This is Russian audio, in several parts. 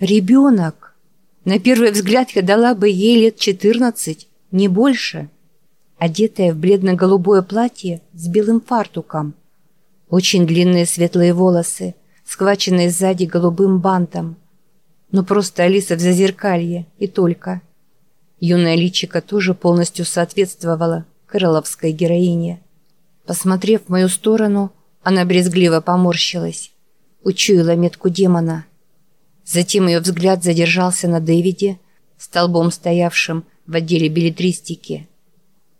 Ребенок! На первый взгляд я дала бы ей лет четырнадцать, не больше. Одетая в бледно-голубое платье с белым фартуком. Очень длинные светлые волосы, схваченные сзади голубым бантом. Но просто Алиса в зазеркалье, и только. Юная личика тоже полностью соответствовала крыловской героине. Посмотрев в мою сторону, она брезгливо поморщилась. Учуяла метку демона. Затем ее взгляд задержался на Дэвиде, столбом стоявшим в отделе билетристики.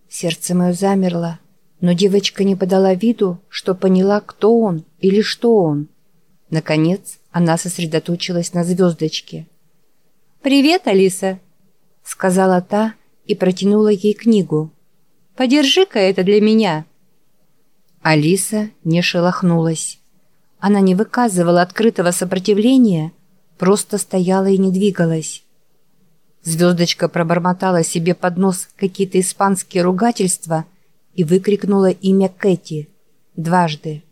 Сердце мое замерло, но девочка не подала виду, что поняла, кто он или что он. Наконец, она сосредоточилась на звездочке. «Привет, Алиса!» — сказала та и протянула ей книгу. «Подержи-ка это для меня!» Алиса не шелохнулась. Она не выказывала открытого сопротивления, просто стояла и не двигалась. Звездочка пробормотала себе под нос какие-то испанские ругательства и выкрикнула имя Кэти дважды.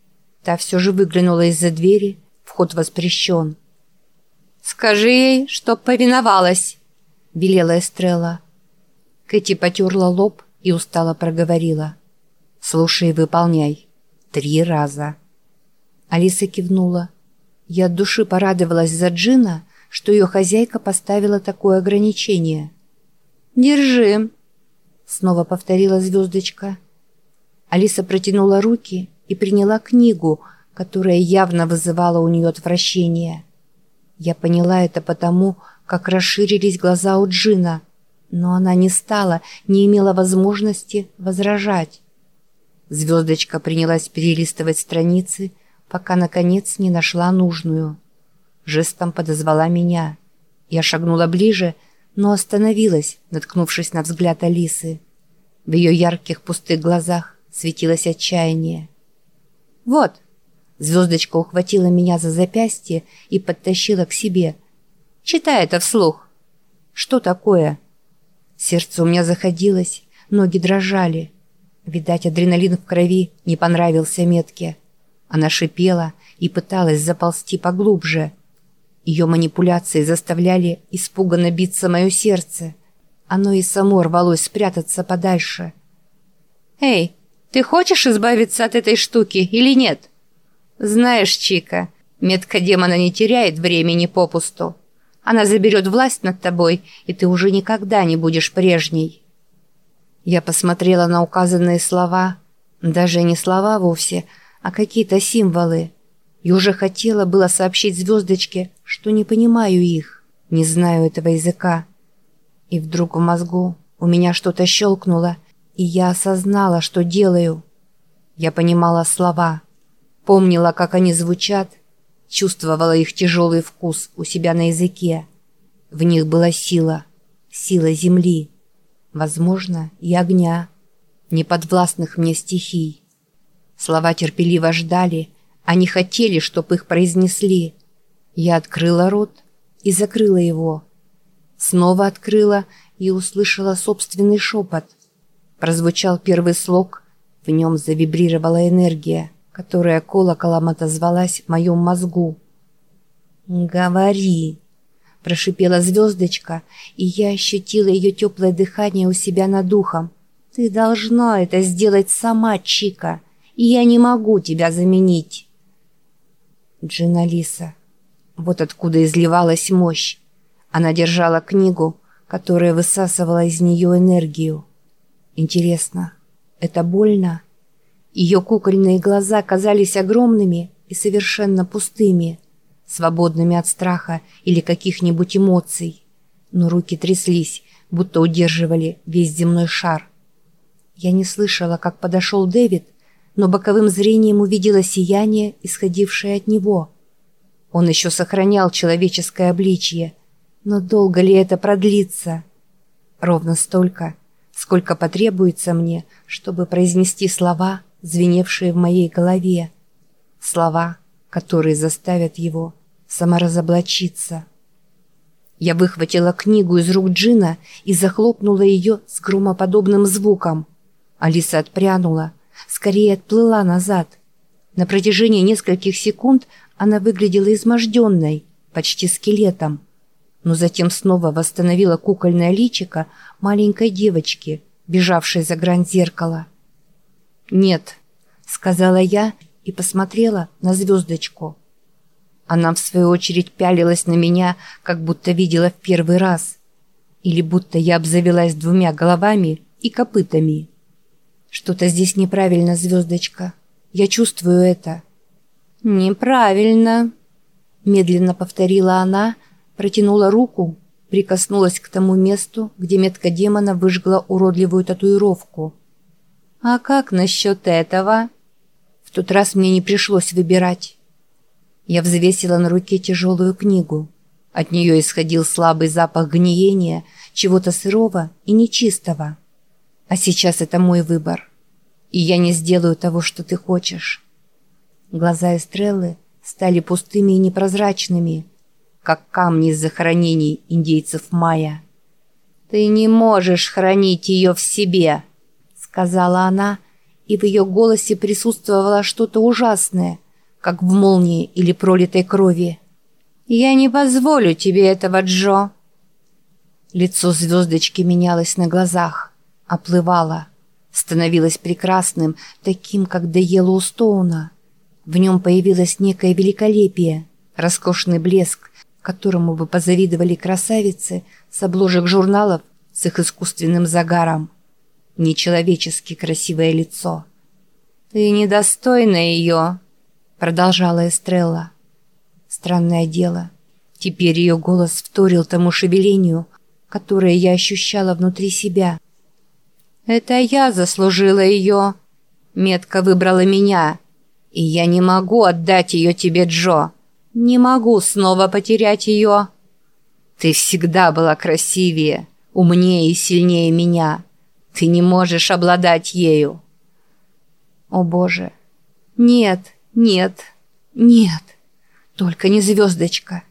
Та все же выглянула из-за двери, вход воспрещен. «Скажи ей, чтоб повиновалась!» — велела Эстрелла. Кэти потерла лоб и устало проговорила. «Слушай выполняй. Три раза». Алиса кивнула. Я от души порадовалась за Джина, что ее хозяйка поставила такое ограничение. «Держи», — снова повторила звездочка. Алиса протянула руки и приняла книгу, которая явно вызывала у нее отвращение. Я поняла это потому, как расширились глаза у Джина, но она не стала, не имела возможности возражать. Звездочка принялась перелистывать страницы, пока, наконец, не нашла нужную жестом подозвала меня. Я шагнула ближе, но остановилась, наткнувшись на взгляд Алисы. В ее ярких пустых глазах светилось отчаяние. «Вот!» Звездочка ухватила меня за запястье и подтащила к себе. «Читай это вслух!» «Что такое?» Сердце у меня заходилось, ноги дрожали. Видать, адреналин в крови не понравился метке. Она шипела и пыталась заползти поглубже. Ее манипуляции заставляли испуганно биться мое сердце. Оно и само рвалось спрятаться подальше. «Эй, ты хочешь избавиться от этой штуки или нет?» «Знаешь, Чика, метка демона не теряет времени попусту. Она заберет власть над тобой, и ты уже никогда не будешь прежней». Я посмотрела на указанные слова, даже не слова вовсе, а какие-то символы, и уже хотела было сообщить звездочке, что не понимаю их, не знаю этого языка. И вдруг в мозгу у меня что-то щелкнуло, и я осознала, что делаю. Я понимала слова, помнила, как они звучат, чувствовала их тяжелый вкус у себя на языке. В них была сила, сила земли, возможно, и огня, неподвластных мне стихий. Слова терпеливо ждали, они хотели, чтобы их произнесли. Я открыла рот и закрыла его. Снова открыла и услышала собственный шепот. Прозвучал первый слог, в нем завибрировала энергия, которая колоколом отозвалась в моем мозгу. «Говори!» – прошипела звездочка, и я ощутила ее теплое дыхание у себя над духом. «Ты должна это сделать сама, Чика, и я не могу тебя заменить!» Джина Лиса. Вот откуда изливалась мощь. Она держала книгу, которая высасывала из нее энергию. Интересно, это больно? Ее кукольные глаза казались огромными и совершенно пустыми, свободными от страха или каких-нибудь эмоций. Но руки тряслись, будто удерживали весь земной шар. Я не слышала, как подошел Дэвид, но боковым зрением увидела сияние, исходившее от него – он еще сохранял человеческое обличье. Но долго ли это продлится? Ровно столько, сколько потребуется мне, чтобы произнести слова, звеневшие в моей голове. Слова, которые заставят его саморазоблачиться. Я выхватила книгу из рук Джина и захлопнула ее с громоподобным звуком. Алиса отпрянула, скорее отплыла назад. На протяжении нескольких секунд она выглядела изможденной, почти скелетом. но затем снова восстановила кукольное личико маленькой девочки, бежавшей за грань зеркала. «Нет», — сказала я и посмотрела на звездочку. Она, в свою очередь, пялилась на меня, как будто видела в первый раз. Или будто я обзавелась двумя головами и копытами. Что-то здесь неправильно, звездочка. Я чувствую это. Неправильно, медленно повторила она, протянула руку, прикоснулась к тому месту, где метка демона выжгла уродливую татуировку. А как насчет этого? В тот раз мне не пришлось выбирать. Я взвесила на руке тяжелую книгу. От нее исходил слабый запах гниения, чего-то сырого и нечистого. А сейчас это мой выбор. И я не сделаю того, что ты хочешь. Глаза Эстреллы стали пустыми и непрозрачными, как камни из захоронений индейцев майя. «Ты не можешь хранить ее в себе», — сказала она, и в ее голосе присутствовало что-то ужасное, как в молнии или пролитой крови. «Я не позволю тебе этого, Джо». Лицо звездочки менялось на глазах оплывала, становилась прекрасным, таким, как до Йеллоустоуна. В нем появилось некое великолепие, роскошный блеск, которому бы позавидовали красавицы с обложек журналов с их искусственным загаром. Нечеловечески красивое лицо. «Ты недостойна ее», — продолжала Эстрелла. Странное дело. Теперь ее голос вторил тому шевелению, которое я ощущала внутри себя — это я заслужила ее. Метка выбрала меня. И я не могу отдать ее тебе, Джо. Не могу снова потерять ее. Ты всегда была красивее, умнее и сильнее меня. Ты не можешь обладать ею. О, Боже. Нет, нет, нет. Только не звездочка.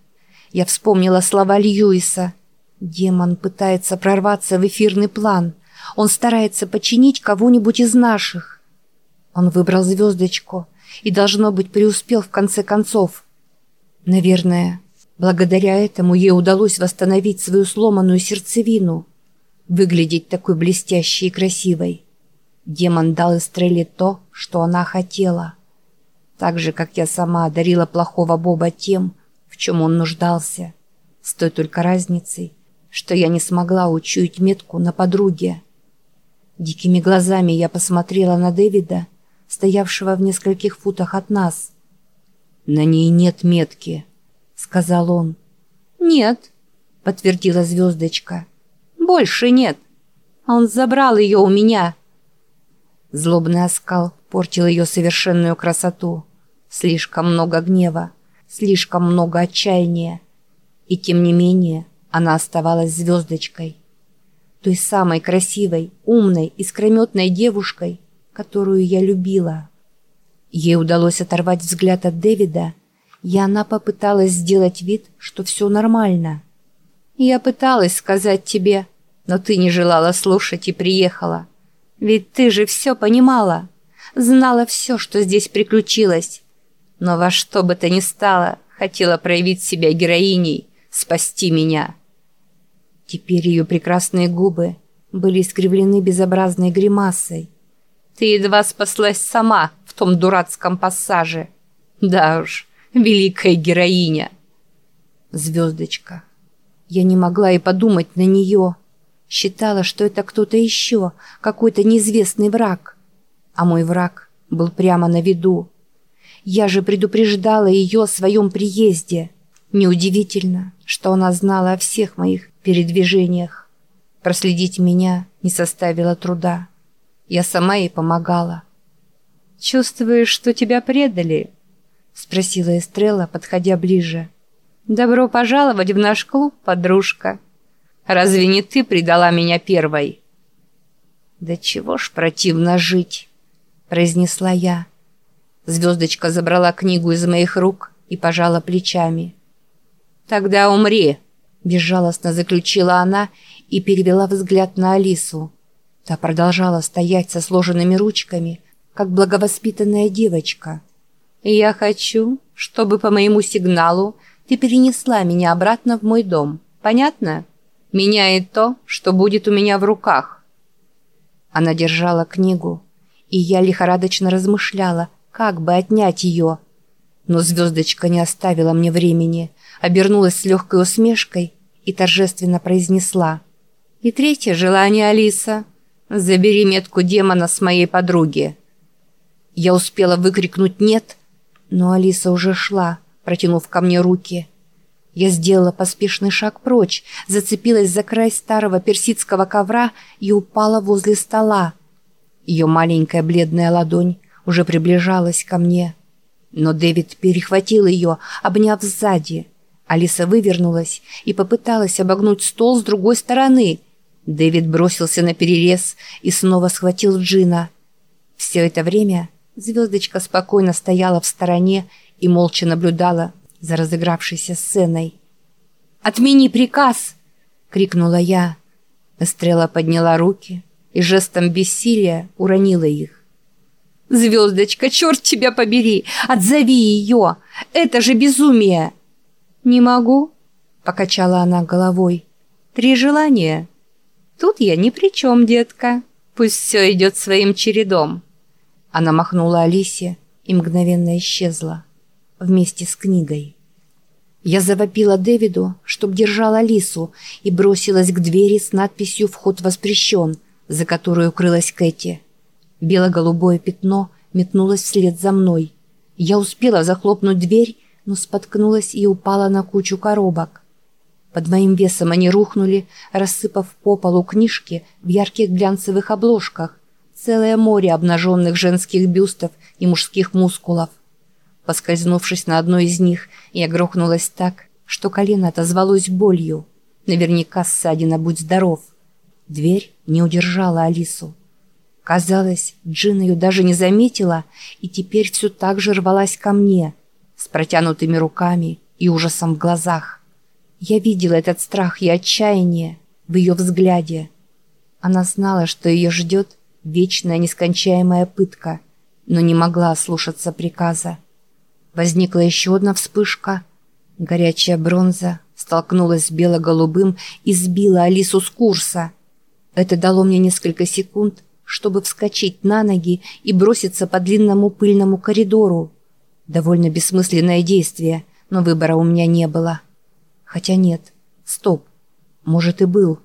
Я вспомнила слова Льюиса. Демон пытается прорваться в эфирный план — он старается починить кого-нибудь из наших. Он выбрал звездочку и, должно быть, преуспел в конце концов. Наверное, благодаря этому ей удалось восстановить свою сломанную сердцевину, выглядеть такой блестящей и красивой. Демон дал Эстрелле то, что она хотела. Так же, как я сама одарила плохого Боба тем, в чем он нуждался. С той только разницей, что я не смогла учуять метку на подруге. Дикими глазами я посмотрела на Дэвида, стоявшего в нескольких футах от нас. «На ней нет метки», — сказал он. «Нет», — подтвердила звездочка. «Больше нет. Он забрал ее у меня». Злобный оскал портил ее совершенную красоту. Слишком много гнева, слишком много отчаяния. И тем не менее она оставалась звездочкой той самой красивой, умной, искрометной девушкой, которую я любила. Ей удалось оторвать взгляд от Дэвида, и она попыталась сделать вид, что все нормально. «Я пыталась сказать тебе, но ты не желала слушать и приехала. Ведь ты же все понимала, знала все, что здесь приключилось. Но во что бы то ни стало, хотела проявить себя героиней, спасти меня». Теперь ее прекрасные губы были искривлены безобразной гримасой. «Ты едва спаслась сама в том дурацком пассаже. Да уж, великая героиня!» Звездочка. Я не могла и подумать на нее. Считала, что это кто-то еще, какой-то неизвестный враг. А мой враг был прямо на виду. Я же предупреждала ее о своем приезде. Неудивительно, что она знала о всех моих передвижениях. Проследить меня не составило труда. Я сама ей помогала. «Чувствуешь, что тебя предали?» — спросила Эстрелла, подходя ближе. «Добро пожаловать в наш клуб, подружка. Разве не ты предала меня первой?» «Да чего ж противно жить?» — произнесла я. Звездочка забрала книгу из моих рук и пожала плечами. «Тогда умри!» Безжалостно заключила она и перевела взгляд на Алису. Та продолжала стоять со сложенными ручками, как благовоспитанная девочка. «Я хочу, чтобы по моему сигналу ты перенесла меня обратно в мой дом», Понятно? Меняет то, что будет у меня в руках. Она держала книгу, и я лихорадочно размышляла, как бы отнять ее. Но звездочка не оставила мне времени, обернулась с легкой усмешкой и торжественно произнесла. «И третье желание, Алиса. Забери метку демона с моей подруги». Я успела выкрикнуть «нет», но Алиса уже шла, протянув ко мне руки. Я сделала поспешный шаг прочь, зацепилась за край старого персидского ковра и упала возле стола. Ее маленькая бледная ладонь уже приближалась ко мне. Но Дэвид перехватил ее, обняв сзади. Алиса вывернулась и попыталась обогнуть стол с другой стороны. Дэвид бросился на перерез и снова схватил Джина. Все это время звездочка спокойно стояла в стороне и молча наблюдала за разыгравшейся сценой. «Отмени приказ!» — крикнула я. Эстрела подняла руки и жестом бессилия уронила их. «Звездочка, черт тебя побери! Отзови ее! Это же безумие!» «Не могу», — покачала она головой. «Три желания. Тут я ни при чем, детка. Пусть все идет своим чередом». Она махнула Алисе и мгновенно исчезла вместе с книгой. Я завопила Дэвиду, чтоб держал Алису, и бросилась к двери с надписью «Вход воспрещен», за которой укрылась Кэти. Бело-голубое пятно метнулось вслед за мной. Я успела захлопнуть дверь, но споткнулась и упала на кучу коробок. Под моим весом они рухнули, рассыпав по полу книжки в ярких глянцевых обложках, целое море обнаженных женских бюстов и мужских мускулов. Поскользнувшись на одной из них, я грохнулась так, что колено отозвалось болью. Наверняка ссадина «Будь здоров». Дверь не удержала Алису. Казалось, Джин ее даже не заметила и теперь все так же рвалась ко мне, с протянутыми руками и ужасом в глазах. Я видела этот страх и отчаяние в ее взгляде. Она знала, что ее ждет вечная нескончаемая пытка, но не могла слушаться приказа. Возникла еще одна вспышка. Горячая бронза столкнулась с бело-голубым и сбила Алису с курса. Это дало мне несколько секунд, чтобы вскочить на ноги и броситься по длинному пыльному коридору. Довольно бессмысленное действие, но выбора у меня не было. Хотя нет, стоп, может и был.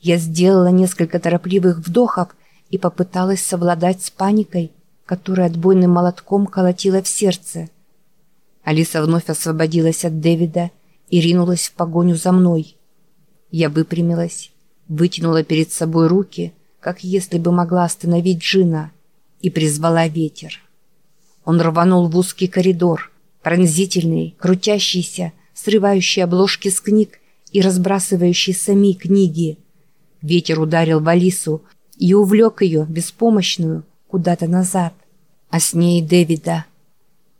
Я сделала несколько торопливых вдохов и попыталась совладать с паникой, которая отбойным молотком колотила в сердце. Алиса вновь освободилась от Дэвида и ринулась в погоню за мной. Я выпрямилась, вытянула перед собой руки, как если бы могла остановить Джина, и призвала ветер. Он рванул в узкий коридор, пронзительный, крутящийся, срывающий обложки с книг и разбрасывающий сами книги. Ветер ударил в Алису и увлек ее, беспомощную, куда-то назад, а с ней Дэвида.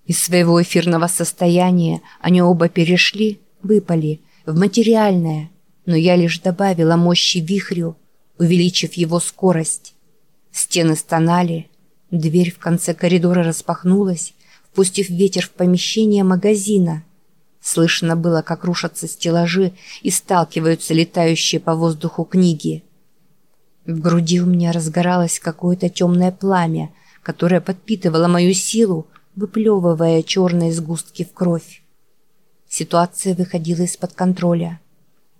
Из своего эфирного состояния они оба перешли, выпали, в материальное, но я лишь добавила мощи вихрю, увеличив его скорость. Стены стонали, дверь в конце коридора распахнулась, впустив ветер в помещение магазина. Слышно было, как рушатся стеллажи и сталкиваются летающие по воздуху книги. В груди у меня разгоралось какое-то темное пламя, которое подпитывало мою силу, выплевывая черные сгустки в кровь. Ситуация выходила из-под контроля.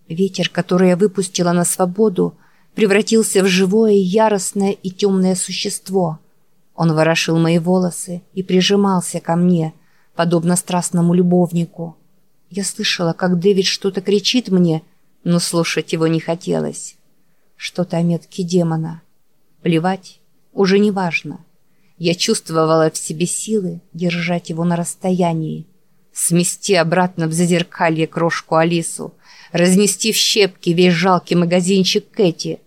Ветер, который я выпустила на свободу, превратился в живое, яростное и темное существо. Он ворошил мои волосы и прижимался ко мне, подобно страстному любовнику. Я слышала, как Дэвид что-то кричит мне, но слушать его не хотелось. Что-то о метке демона. Плевать, уже не важно. Я чувствовала в себе силы держать его на расстоянии, смести обратно в зазеркалье крошку Алису, разнести в щепки весь жалкий магазинчик Кэти.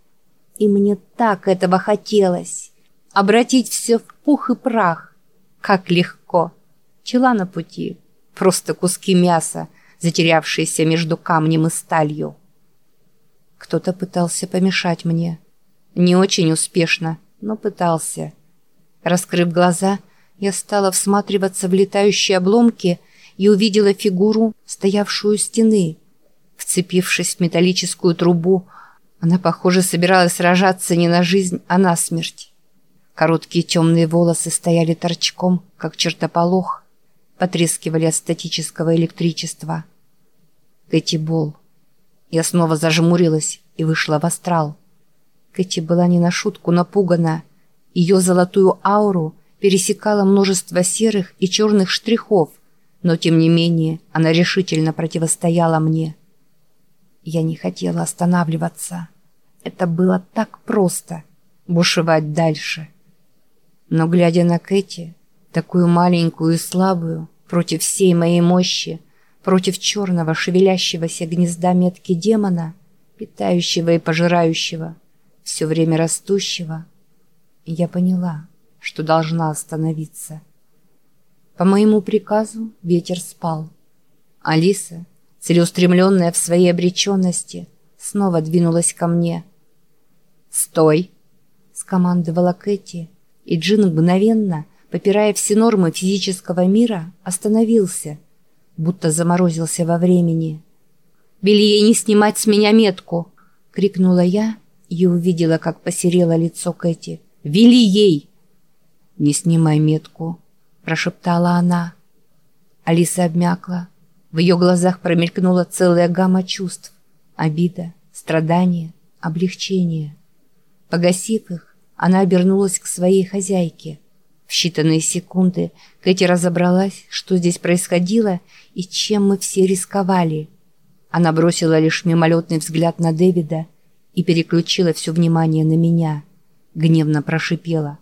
И мне так этого хотелось. Обратить все в пух и прах. Как легко. Чела на пути. Просто куски мяса, затерявшиеся между камнем и сталью. Кто-то пытался помешать мне. Не очень успешно, но пытался. Раскрыв глаза, я стала всматриваться в летающие обломки и увидела фигуру, стоявшую у стены. Вцепившись в металлическую трубу, она, похоже, собиралась сражаться не на жизнь, а на смерть. Короткие темные волосы стояли торчком, как чертополох, потрескивали от статического электричества. Кэти Бол. Я снова зажмурилась и вышла в астрал. Кэти была не на шутку напугана. Ее золотую ауру пересекало множество серых и черных штрихов, но тем не менее она решительно противостояла мне. Я не хотела останавливаться. Это было так просто — бушевать дальше. Но, глядя на Кэти, такую маленькую и слабую, против всей моей мощи, против черного шевелящегося гнезда метки демона, питающего и пожирающего, все время растущего, я поняла, что должна остановиться. По моему приказу ветер спал. Алиса, целеустремленная в своей обреченности, снова двинулась ко мне. «Стой!» — скомандовала Кэти, и Джин мгновенно, попирая все нормы физического мира, остановился, будто заморозился во времени. «Вели ей не снимать с меня метку!» — крикнула я и увидела, как посерело лицо Кэти. «Вели ей!» «Не снимай метку!» — прошептала она. Алиса обмякла. В ее глазах промелькнула целая гамма чувств. Обида, страдание, облегчение. Погасив их, она обернулась к своей хозяйке. В считанные секунды Кэти разобралась, что здесь происходило и чем мы все рисковали. Она бросила лишь мимолетный взгляд на Дэвида и переключила все внимание на меня. Гневно прошипела.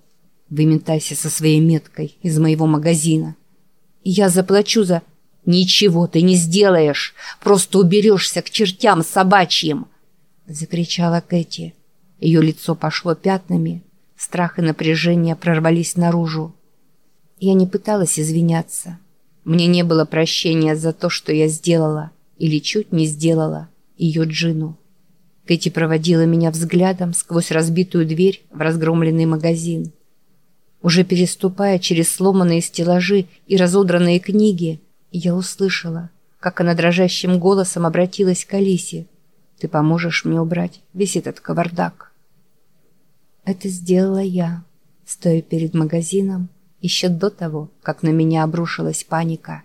«Выметайся со своей меткой из моего магазина. Я заплачу за...» «Ничего ты не сделаешь! Просто уберешься к чертям собачьим!» Закричала Кэти. Ее лицо пошло пятнами, Страх и напряжение прорвались наружу. Я не пыталась извиняться. Мне не было прощения за то, что я сделала или чуть не сделала ее Джину. Кэти проводила меня взглядом сквозь разбитую дверь в разгромленный магазин. Уже переступая через сломанные стеллажи и разодранные книги, я услышала, как она дрожащим голосом обратилась к Алисе. «Ты поможешь мне убрать весь этот кавардак?» Это сделала я, стоя перед магазином, еще до того, как на меня обрушилась паника –